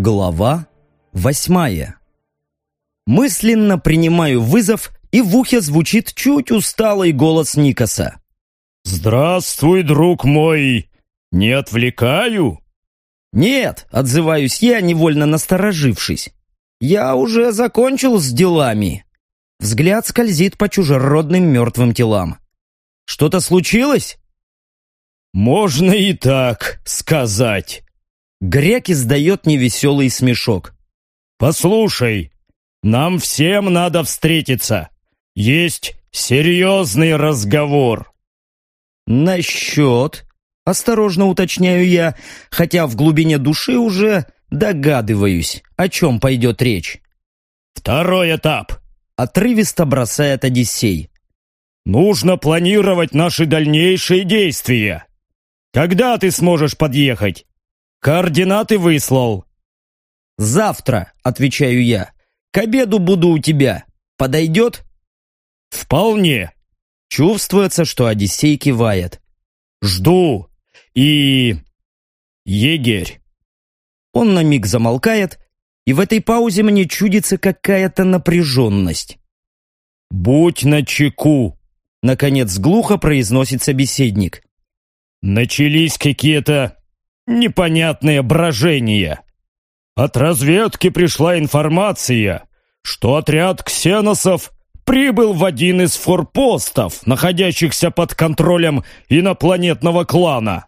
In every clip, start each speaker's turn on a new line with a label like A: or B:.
A: Глава восьмая Мысленно принимаю вызов, и в ухе звучит чуть усталый голос Никаса.
B: «Здравствуй, друг мой! Не отвлекаю?»
A: «Нет», — отзываюсь я, невольно насторожившись. «Я уже закончил с делами». Взгляд скользит по чужеродным мертвым телам. «Что-то случилось?»
B: «Можно и так сказать».
A: Грек издает невеселый смешок.
B: «Послушай, нам всем надо встретиться. Есть серьезный разговор».
A: «Насчет?» — осторожно уточняю я, хотя в глубине души уже догадываюсь, о чем пойдет речь.
B: «Второй этап», —
A: отрывисто бросает Одиссей.
B: «Нужно планировать наши дальнейшие действия. Когда ты сможешь подъехать? Координаты выслал».
A: «Завтра», — отвечаю я. «К обеду буду у тебя. Подойдет?»
B: «Вполне».
A: Чувствуется, что Одиссей кивает.
B: «Жду. И... егерь».
A: Он на миг замолкает, и в этой паузе мне чудится какая-то напряженность.
B: «Будь начеку», —
A: наконец глухо произносит собеседник.
B: «Начались какие-то непонятные брожения. От разведки пришла информация, что отряд ксеносов прибыл в один из форпостов, находящихся под контролем инопланетного клана.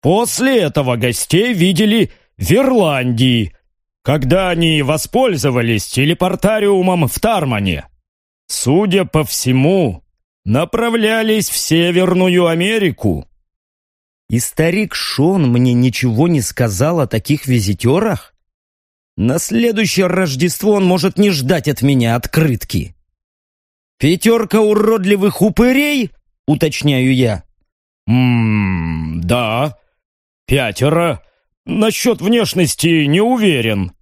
B: После этого гостей видели в Ирландии, когда они воспользовались телепортариумом в Тармане. Судя по всему, направлялись в Северную Америку.
A: И старик Шон мне ничего не сказал о таких визитерах? На следующее Рождество он может не ждать от меня открытки. «Пятерка уродливых упырей?» — уточняю я.
B: «Ммм, да, пятеро. Насчет внешности не уверен.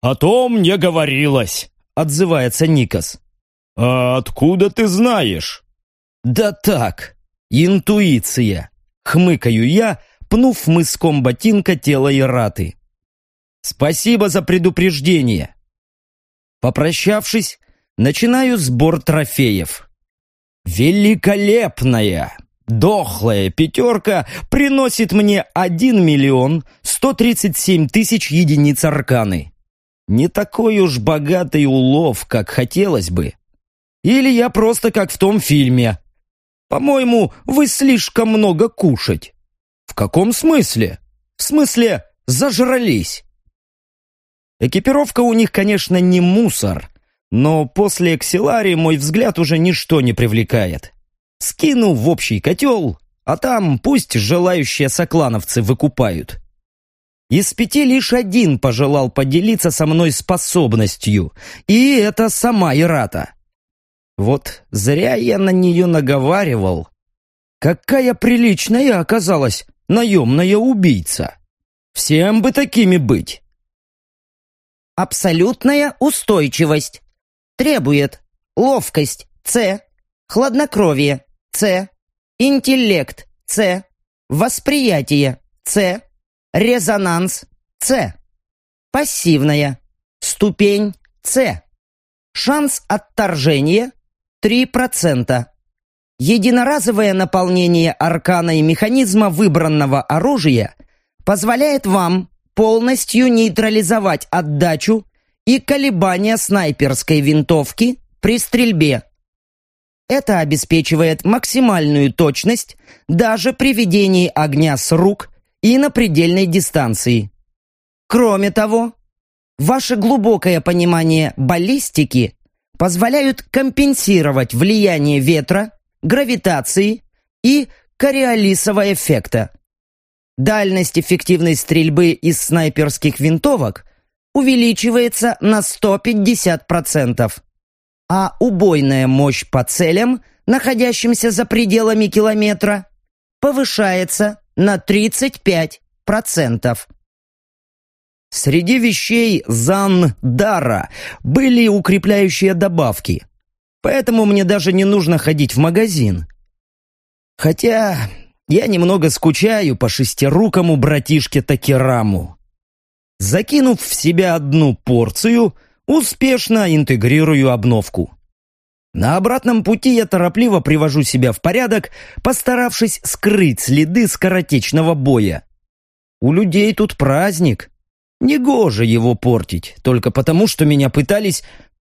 B: О том не говорилось», —
A: отзывается Никас.
B: «А откуда ты знаешь?»
A: «Да так, интуиция», — хмыкаю я, пнув мыском ботинка тело Ираты. «Спасибо за предупреждение». Попрощавшись, начинаю сбор трофеев. Великолепная, дохлая пятерка приносит мне 1 миллион 137 тысяч единиц арканы. Не такой уж богатый улов, как хотелось бы. Или я просто как в том фильме. По-моему, вы слишком много кушать. В каком смысле? В смысле, зажрались. Экипировка у них, конечно, не мусор, но после Экселари мой взгляд уже ничто не привлекает. Скину в общий котел, а там пусть желающие соклановцы выкупают. Из пяти лишь один пожелал поделиться со мной способностью, и это сама Ирата. Вот зря я на нее наговаривал. Какая приличная оказалась наемная убийца. Всем бы такими быть.
C: Абсолютная устойчивость. Требует ловкость С, хладнокровие С, интеллект С, восприятие С, резонанс С, пассивная ступень С, шанс отторжения 3%. Единоразовое наполнение аркана и механизма выбранного оружия позволяет вам полностью нейтрализовать отдачу и колебания снайперской винтовки при стрельбе. Это обеспечивает максимальную точность даже при ведении огня с рук и на предельной дистанции. Кроме того, ваше глубокое понимание баллистики позволяют компенсировать влияние ветра, гравитации и кориолисового эффекта. Дальность эффективной стрельбы из снайперских винтовок увеличивается на 150%, а убойная мощь по целям, находящимся за пределами километра, повышается на 35%.
A: Среди вещей Зан-Дара были укрепляющие добавки, поэтому мне даже не нужно ходить в магазин. Хотя я немного скучаю по шестирукому братишке Такераму. Закинув в себя одну порцию, успешно интегрирую обновку. На обратном пути я торопливо привожу себя в порядок, постаравшись скрыть следы скоротечного боя. У людей тут праздник. Негоже его портить, только потому, что меня пытались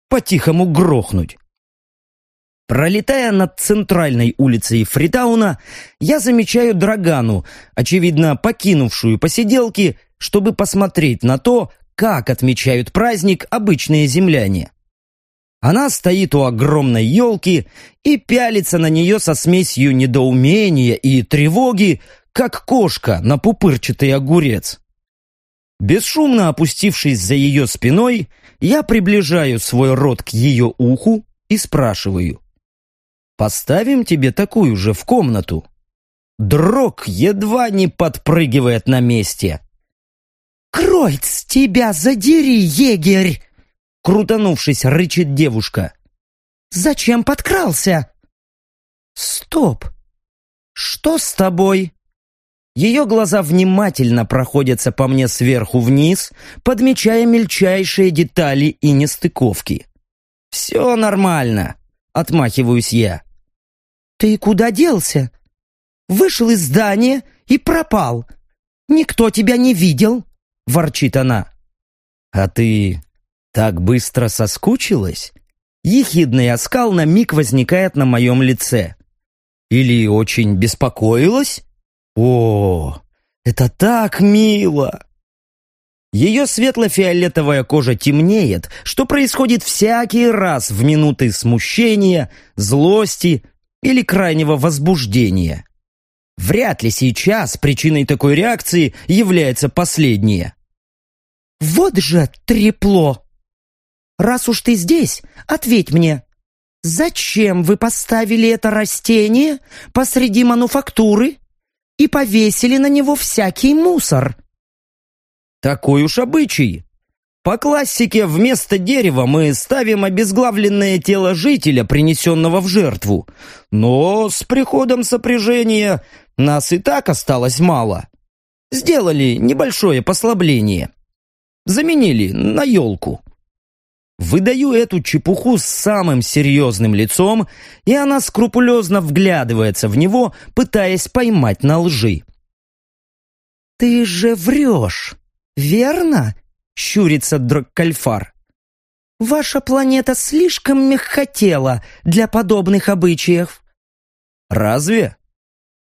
A: по-тихому грохнуть. Пролетая над центральной улицей Фритауна, я замечаю Драгану, очевидно покинувшую посиделки, чтобы посмотреть на то, как отмечают праздник обычные земляне. Она стоит у огромной елки и пялится на нее со смесью недоумения и тревоги, как кошка на пупырчатый огурец. Бесшумно опустившись за ее спиной, я приближаю свой рот к ее уху и спрашиваю. «Поставим тебе такую же в комнату?» Дрог едва не подпрыгивает на месте.
C: «Кройц, тебя задери, егерь!»
A: Крутанувшись, рычит девушка.
C: «Зачем подкрался?» «Стоп! Что с тобой?» Ее глаза внимательно проходятся по мне сверху вниз, подмечая мельчайшие детали и нестыковки.
A: «Все нормально», — отмахиваюсь я.
C: «Ты куда делся? Вышел из здания и пропал. Никто тебя не видел», — ворчит она.
A: «А ты так быстро соскучилась? Ехидный оскал на миг возникает на моем лице. Или очень беспокоилась? О, это так мило! Ее светло-фиолетовая кожа темнеет, что происходит всякий раз в минуты смущения, злости или крайнего возбуждения. Вряд ли сейчас причиной такой реакции является последнее.
C: «Вот же трепло!» раз уж ты здесь, ответь мне, зачем вы поставили это растение посреди мануфактуры и повесили на него всякий мусор?»
A: «Такой уж обычай. По классике вместо дерева мы ставим обезглавленное тело жителя, принесенного в жертву. Но с приходом сопряжения нас и так осталось мало. Сделали небольшое послабление. Заменили на елку. Выдаю эту чепуху с самым серьезным лицом, и она скрупулезно вглядывается в него, пытаясь поймать на лжи.
C: «Ты же врешь, верно?» — щурится Драккальфар. «Ваша планета слишком мягкотела для подобных обычаев».
A: «Разве?»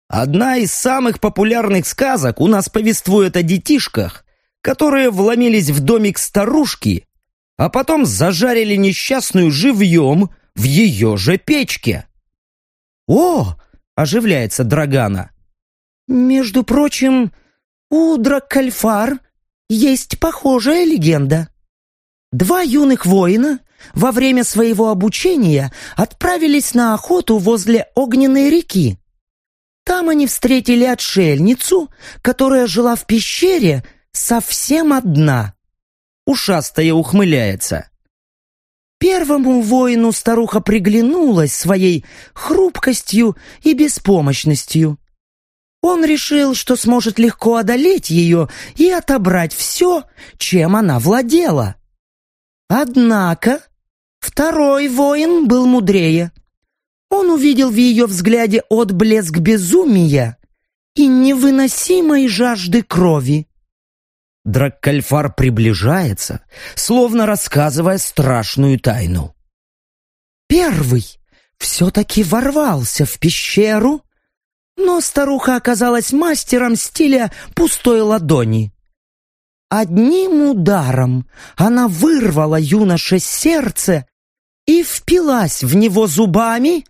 A: Одна из самых популярных сказок у нас повествует о детишках, которые вломились в домик старушки а потом зажарили несчастную живьем в ее же печке.
C: «О!» — оживляется Драгана. «Между прочим, у Драккальфар есть похожая легенда. Два юных воина во время своего обучения отправились на охоту возле огненной реки. Там они встретили отшельницу, которая жила в пещере совсем одна
A: ушастая ухмыляется.
C: Первому воину старуха приглянулась своей хрупкостью и беспомощностью. Он решил, что сможет легко одолеть ее и отобрать все, чем она владела. Однако второй воин был мудрее. Он увидел в ее взгляде отблеск безумия и невыносимой жажды крови.
A: Драккальфар приближается, словно рассказывая страшную тайну.
C: Первый все-таки ворвался в пещеру, но старуха оказалась мастером стиля пустой ладони. Одним ударом она вырвала юноше сердце и впилась в него зубами,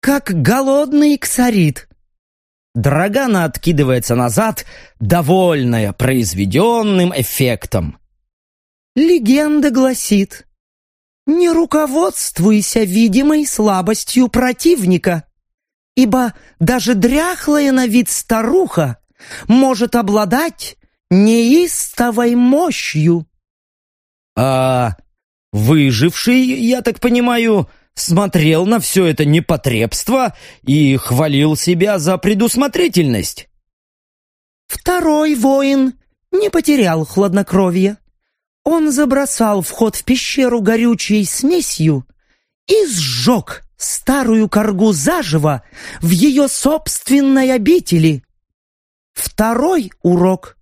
C: как голодный ксарит.
A: Драгана откидывается назад, довольная произведенным эффектом.
C: Легенда гласит, не руководствуйся видимой слабостью противника, ибо даже дряхлая на вид старуха может обладать неистовой мощью.
A: А выживший, я так понимаю, смотрел на все это непотребство и хвалил себя за предусмотрительность.
C: Второй воин не потерял хладнокровие. Он забросал вход в пещеру горючей смесью и сжег старую коргу заживо в ее собственной обители. Второй урок.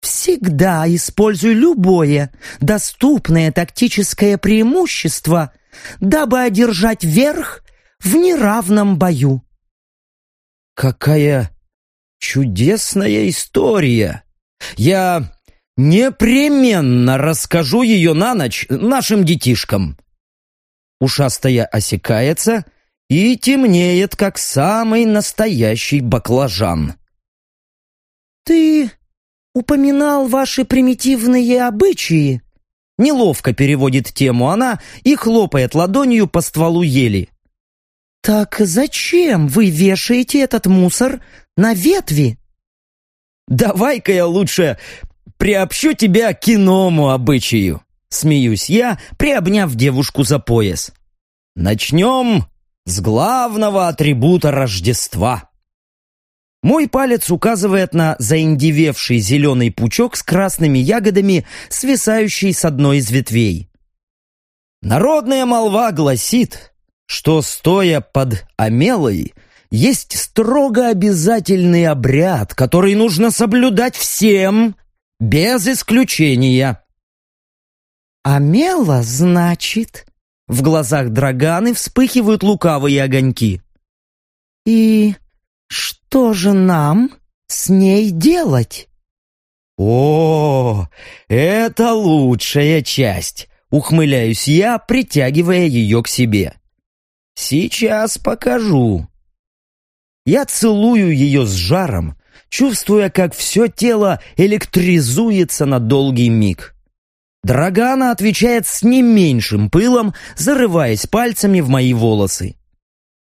C: Всегда используй любое доступное тактическое преимущество, дабы одержать верх в неравном бою.
A: Какая чудесная история! Я непременно расскажу ее на ночь нашим детишкам. Ушастая осекается и темнеет, как самый настоящий баклажан.
C: «Ты упоминал ваши примитивные обычаи?»
A: Неловко переводит тему она и хлопает ладонью по стволу ели.
C: «Так зачем вы вешаете этот мусор на ветви?»
A: «Давай-ка я лучше приобщу тебя к иному обычаю», смеюсь я, приобняв девушку за пояс. «Начнем с главного атрибута Рождества». Мой палец указывает на заиндевевший зеленый пучок с красными ягодами, свисающий с одной из ветвей. Народная молва гласит, что, стоя под Амелой, есть строго обязательный обряд, который нужно соблюдать всем, без исключения.
C: «Амела, значит?» В глазах Драганы вспыхивают лукавые огоньки. «И что же нам с ней делать?»
A: «О, это лучшая часть!» Ухмыляюсь я, притягивая ее к себе. Сейчас покажу. Я целую ее с жаром, чувствуя, как все тело электризуется на долгий миг. Драгана отвечает с не меньшим пылом, зарываясь пальцами в мои волосы.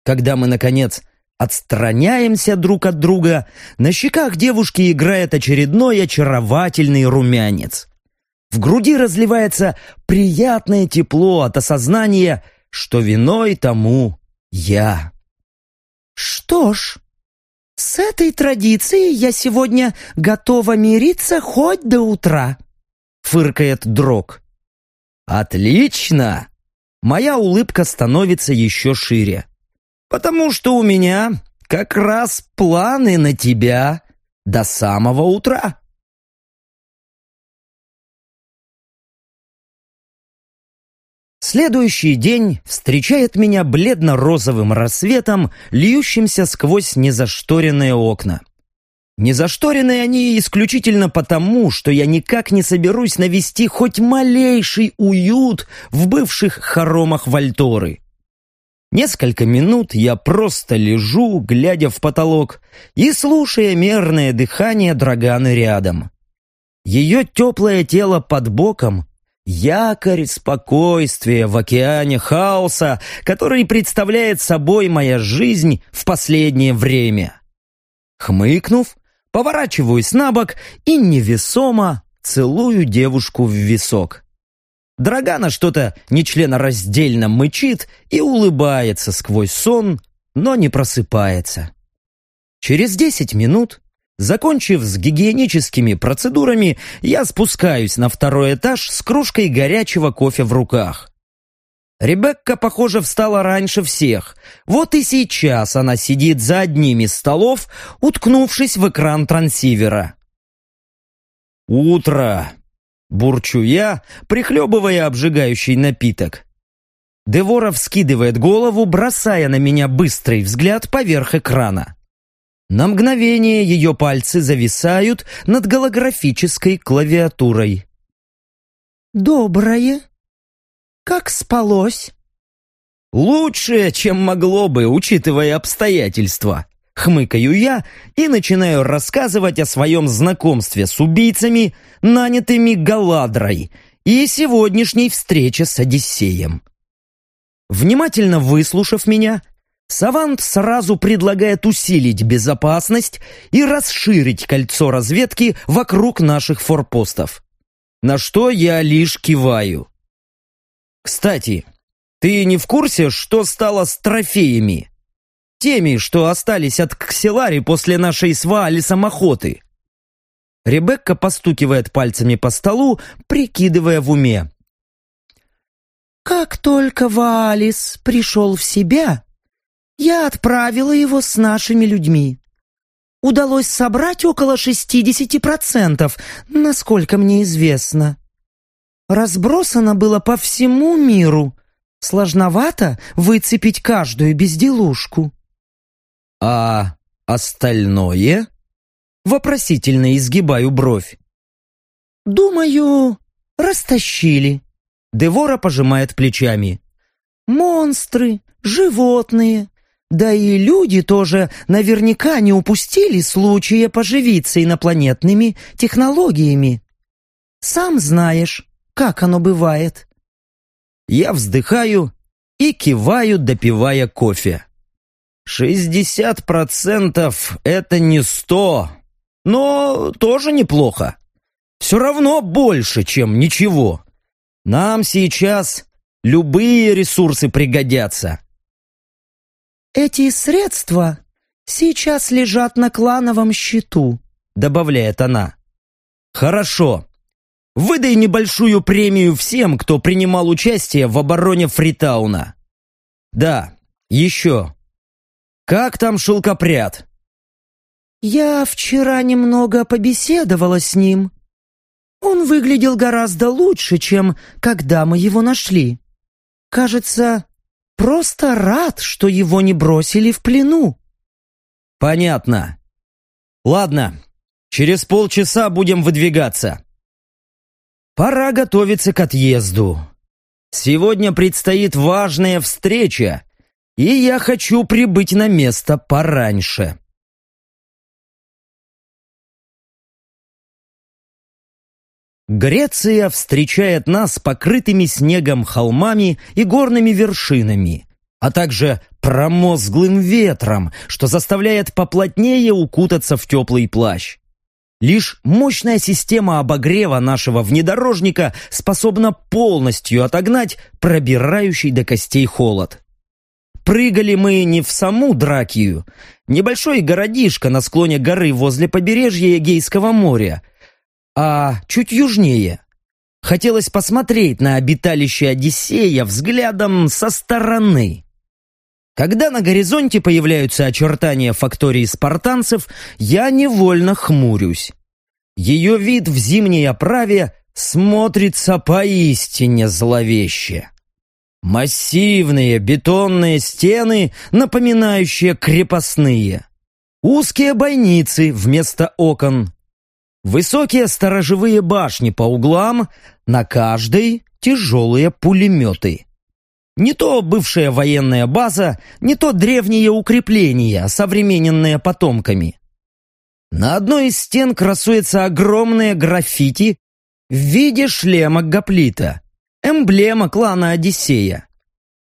A: Когда мы, наконец, отстраняемся друг от друга, на щеках девушки играет очередной очаровательный румянец. В груди разливается приятное тепло от осознания, что виной тому я.
C: Что ж, с этой традицией я сегодня готова мириться хоть до утра, фыркает Дрог.
A: Отлично! Моя улыбка становится еще шире. Потому что у меня как раз планы на тебя до самого утра. Следующий день встречает меня бледно-розовым рассветом, льющимся сквозь незашторенные окна. Незашторенные они исключительно потому, что я никак не соберусь навести хоть малейший уют в бывших хоромах Вальторы. Несколько минут я просто лежу, глядя в потолок и слушая мерное дыхание Драганы рядом. Ее теплое тело под боком якорь спокойствия в океане хаоса, который представляет собой моя жизнь в последнее время. Хмыкнув, поворачиваюсь на бок и невесомо целую девушку в висок. Драгана что-то нечленораздельно мычит и улыбается сквозь сон, но не просыпается. Через десять минут Закончив с гигиеническими процедурами, я спускаюсь на второй этаж с кружкой горячего кофе в руках. Ребекка, похоже, встала раньше всех. Вот и сейчас она сидит за одним из столов, уткнувшись в экран трансивера. «Утро!» — бурчу я, прихлебывая обжигающий напиток. Деворов скидывает голову, бросая на меня быстрый взгляд поверх экрана. На мгновение ее пальцы зависают над голографической клавиатурой.
C: «Доброе. Как спалось?»
A: «Лучше, чем могло бы, учитывая обстоятельства», — хмыкаю я и начинаю рассказывать о своем знакомстве с убийцами, нанятыми Галадрой, и сегодняшней встрече с Одиссеем. Внимательно выслушав меня, Савант сразу предлагает усилить безопасность и расширить кольцо разведки вокруг наших форпостов. На что я лишь киваю. Кстати, ты не в курсе, что стало с трофеями? Теми, что остались от Ксилари после нашей с Ваалисом охоты. Ребекка постукивает пальцами по столу, прикидывая в уме.
C: «Как только Валис пришел в себя, я отправила его с нашими людьми. Удалось собрать около 60%, насколько мне известно. Разбросано было по всему миру. Сложновато выцепить каждую безделушку.
A: А остальное? Вопросительно изгибаю бровь.
C: Думаю, растащили.
A: Девора пожимает плечами.
C: Монстры, животные, да и люди тоже наверняка не упустили случая поживиться инопланетными технологиями. Сам знаешь, как оно бывает.
A: Я вздыхаю и киваю, допивая кофе. Шестьдесят процентов — это не сто, но тоже неплохо. Все равно больше, чем ничего. Нам сейчас любые ресурсы пригодятся.
C: «Эти средства сейчас лежат на клановом счету», — добавляет она.
A: «Хорошо. Выдай небольшую премию всем, кто принимал участие в обороне Фритауна. Да, еще. Как там шелкопряд?»
C: «Я вчера немного побеседовала с ним. Он выглядел гораздо лучше, чем когда мы его нашли. Кажется, просто рад, что его не бросили в плену».
A: «Понятно. Ладно, через полчаса будем выдвигаться. Пора готовиться к отъезду. Сегодня предстоит важная встреча, и я хочу прибыть на место пораньше». Греция встречает нас покрытыми снегом холмами и горными вершинами, а также промозглым ветром, что заставляет поплотнее укутаться в теплый плащ. Лишь мощная система обогрева нашего внедорожника способна полностью отогнать пробирающий до костей холод. Прыгали мы не в саму Дракию, небольшой городишко на склоне горы возле побережья Эгейского моря, а чуть южнее. Хотелось посмотреть на обиталище Одиссея взглядом со стороны. Когда на горизонте появляются очертания фактории спартанцев, я невольно хмурюсь. Ее вид в зимней оправе смотрится поистине зловеще. Массивные бетонные стены, напоминающие крепостные. Узкие бойницы вместо окон. Высокие сторожевые башни по углам, на каждой тяжелые пулеметы. Не то бывшая военная база, не то древние укрепления, современные потомками. На одной из стен красуется огромное граффити в виде шлема гоплита, эмблема клана Одиссея.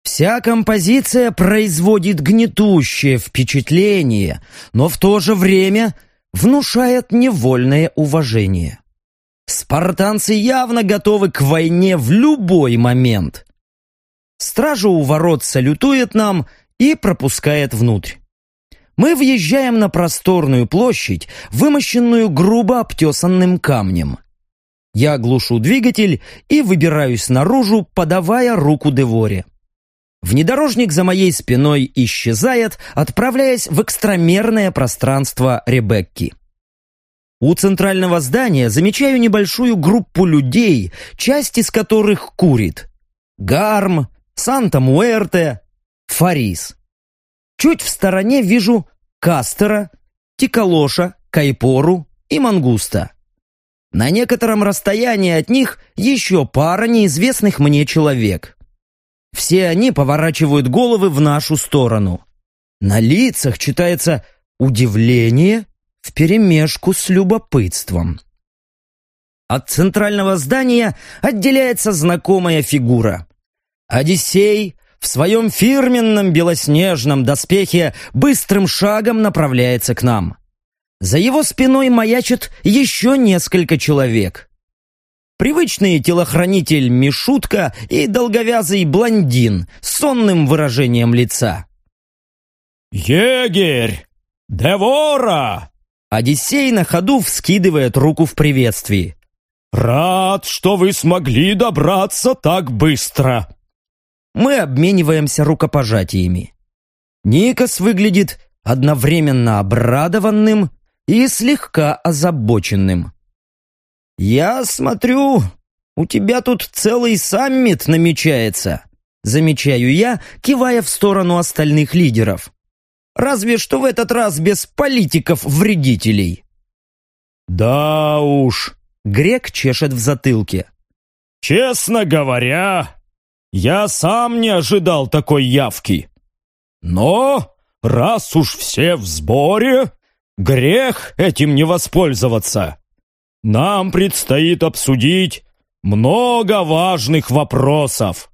A: Вся композиция производит гнетущее впечатление, но в то же время внушает невольное уважение. Спартанцы явно готовы к войне в любой момент. Стража у ворот салютует нам и пропускает внутрь. Мы въезжаем на просторную площадь, вымощенную грубо обтесанным камнем. Я глушу двигатель и выбираюсь наружу, подавая руку Деворе. Внедорожник за моей спиной исчезает, отправляясь в экстрамерное пространство Ребекки. У центрального здания замечаю небольшую группу людей, часть из которых курит. Гарм, Санта-Муэрте, Фарис. Чуть в стороне вижу Кастера, Тиколоша, Кайпору и Мангуста. На некотором расстоянии от них еще пара неизвестных мне человек. Все они поворачивают головы в нашу сторону. На лицах читается удивление вперемешку с любопытством. От центрального здания отделяется знакомая фигура. Одиссей в своем фирменном белоснежном доспехе быстрым шагом направляется к нам. За его спиной маячит еще несколько человек. Привычный телохранитель Мишутка и долговязый блондин с сонным выражением лица.
B: «Егерь! Девора!»
A: Одиссей на ходу вскидывает руку в приветствии.
B: «Рад, что вы смогли добраться так быстро!»
A: Мы обмениваемся рукопожатиями. Никос выглядит одновременно обрадованным и слегка озабоченным. «Я смотрю, у тебя тут целый саммит намечается», замечаю я, кивая в сторону остальных лидеров. Разве что в этот раз без политиков-вредителей.
B: «Да уж», —
A: Грек чешет в затылке.
B: «Честно говоря, я сам не ожидал такой явки. Но раз уж все в сборе, грех этим не воспользоваться. Нам предстоит обсудить много важных вопросов».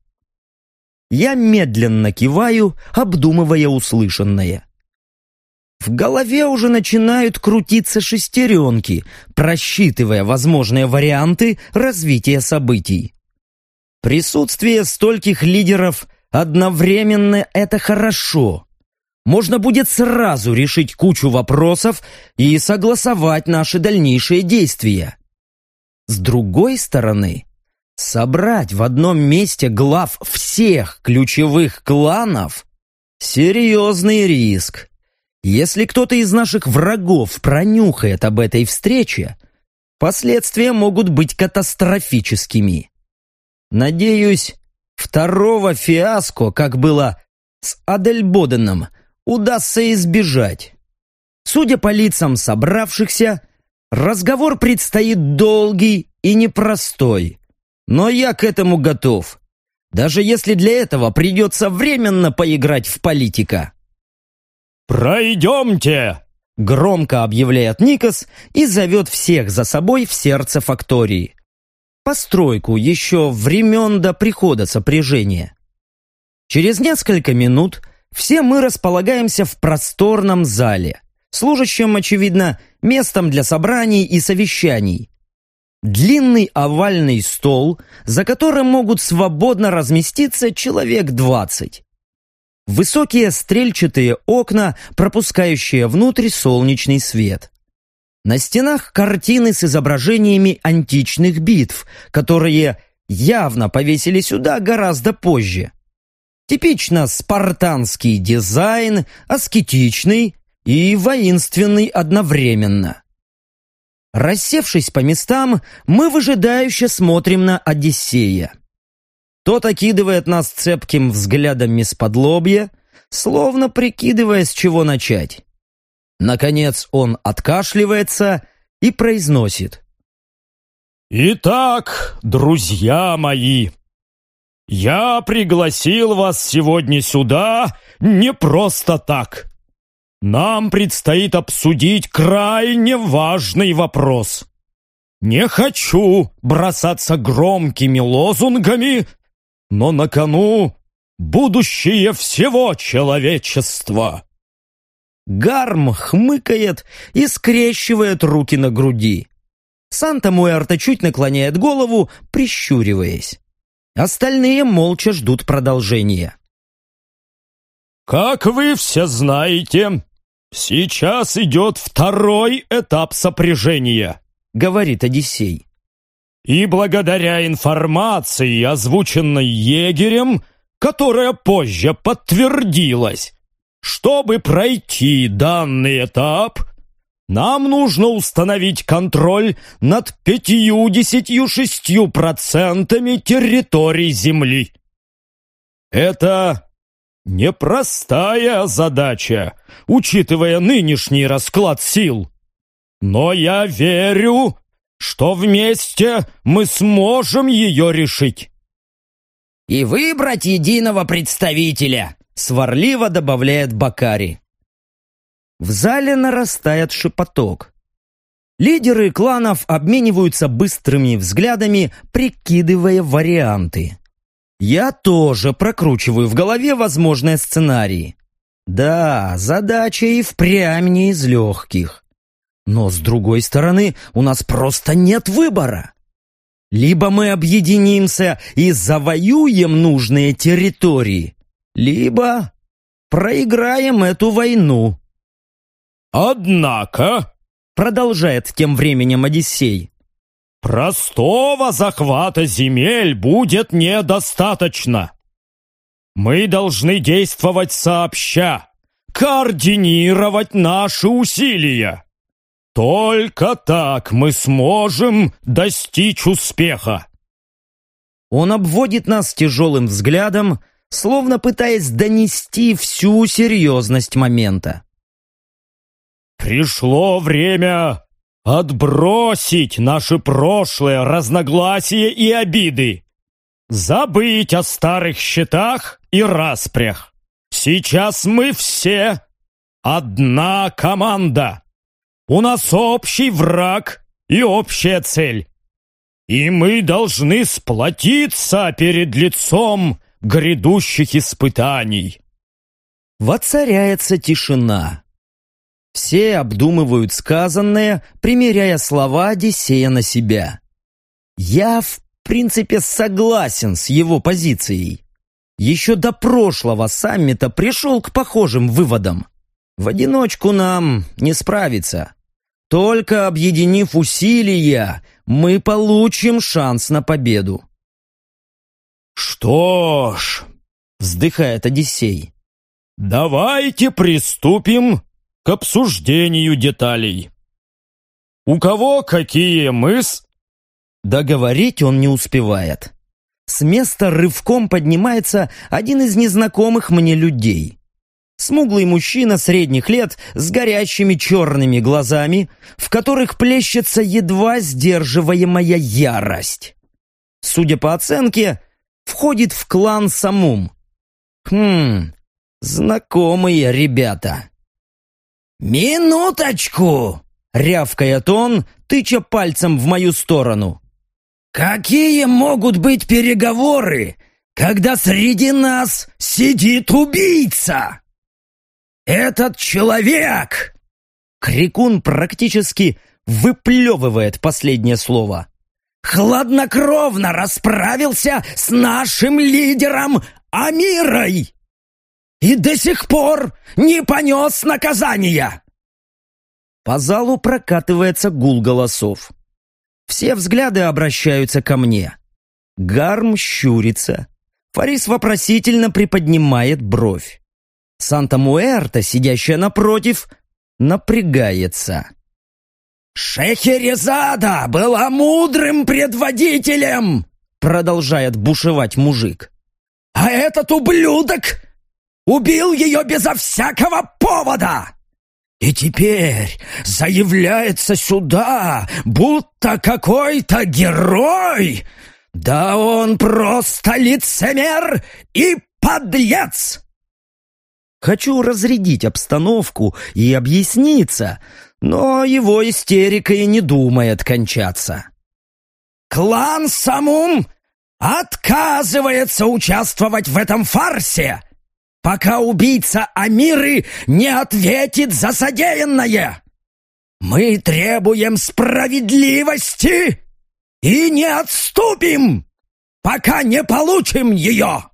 A: Я медленно киваю, обдумывая услышанное. В голове уже начинают крутиться шестеренки, просчитывая возможные варианты развития событий. Присутствие стольких лидеров одновременно – это хорошо. Можно будет сразу решить кучу вопросов и согласовать наши дальнейшие действия. С другой стороны, собрать в одном месте глав всех ключевых кланов – серьезный риск. Если кто-то из наших врагов пронюхает об этой встрече, последствия могут быть катастрофическими. Надеюсь, второго фиаско, как было с Адельбоденом, удастся избежать. Судя по лицам собравшихся, разговор предстоит долгий и непростой. Но я к этому готов. Даже если для этого придется временно поиграть в политика.
B: «Пройдемте!»
A: Громко объявляет Никос и зовет всех за собой в сердце фактории. Постройку еще времен до прихода сопряжения. Через несколько минут все мы располагаемся в просторном зале, служащем, очевидно, местом для собраний и совещаний. Длинный овальный стол, за которым могут свободно разместиться человек двадцать. Высокие стрельчатые окна, пропускающие внутрь солнечный свет. На стенах картины с изображениями античных битв, которые явно повесили сюда гораздо позже. Типично спартанский дизайн, аскетичный и воинственный одновременно. Рассевшись по местам, мы выжидающе смотрим на Одиссея. Тот окидывает нас цепким взглядом из-под лобья, словно прикидывая, с чего начать. Наконец он откашливается и произносит.
B: «Итак, друзья мои, я пригласил вас сегодня сюда не просто так. Нам предстоит обсудить крайне важный вопрос. Не хочу бросаться громкими лозунгами но на кону будущее всего человечества.
A: Гарм хмыкает и скрещивает руки на груди. Санта-Муэрто чуть наклоняет голову, прищуриваясь. Остальные молча ждут продолжения.
B: «Как вы все знаете, сейчас идет второй этап сопряжения», — говорит Одиссей. И благодаря информации, озвученной егерем, которая позже подтвердилась, чтобы пройти данный этап, нам нужно установить контроль над 56% территории Земли. Это непростая задача, учитывая нынешний расклад сил. Но я верю, что вместе мы сможем ее решить.
A: «И выбрать единого представителя», — сварливо добавляет Бакари. В зале нарастает шепоток. Лидеры кланов обмениваются быстрыми взглядами, прикидывая варианты. Я тоже прокручиваю в голове возможные сценарии. Да, задача и впрямь не из легких. Но, с другой стороны, у нас просто нет выбора. Либо мы объединимся и завоюем нужные территории, либо проиграем эту войну.
B: «Однако»,
A: Продолжает тем временем Одиссей.
B: Простого захвата земель будет недостаточно. Мы должны действовать сообща, координировать наши усилия. Только так мы сможем достичь успеха.
A: Он обводит нас тяжелым взглядом, словно пытаясь донести всю серьезность момента.
B: Пришло время отбросить наши прошлые разногласия и обиды, забыть о старых счетах и распрях. Сейчас мы все одна команда. У нас общий враг и общая цель. И мы должны сплотиться перед лицом грядущих испытаний.
A: Воцаряется тишина. Все обдумывают сказанное, примеряя слова Одиссея на себя. Я, в принципе, согласен с его позицией. Еще до прошлого саммита пришел к похожим выводам. В одиночку нам не справиться. Только объединив усилия, мы получим шанс на победу.
B: «Что ж», — вздыхает Одиссей, — «давайте приступим к обсуждению деталей. У кого какие мыс...»
A: Договорить он не успевает. С места рывком поднимается один из незнакомых мне людей. Смуглый мужчина средних лет с горящими черными глазами, в которых плещется едва сдерживаемая ярость. Судя по оценке, входит в клан Самум. Хм, знакомые ребята. «Минуточку!» — рявкает он, тыча пальцем в мою сторону. «Какие могут быть переговоры, когда среди нас сидит убийца?» «Этот человек!» Крикун практически выплевывает последнее слово. «Хладнокровно расправился с нашим лидером Амирой!» И до сих пор не понес наказания!» По залу прокатывается гул голосов. Все взгляды обращаются ко мне. Гарм щурится. Фарис вопросительно приподнимает бровь. Санта-Муэрта, сидящая напротив, напрягается. «Шехерезада была мудрым предводителем!» Продолжает бушевать мужик. «А этот ублюдок Убил ее безо всякого повода! И теперь заявляется сюда, будто какой-то герой! Да он просто лицемер и подлец!» Хочу разрядить обстановку и объясниться, но его истерика и не думает кончаться. «Клан Самум отказывается участвовать в этом фарсе!» Пока убийца Амиры не ответит за содеянное. Мы требуем справедливости и не отступим, пока не получим ее.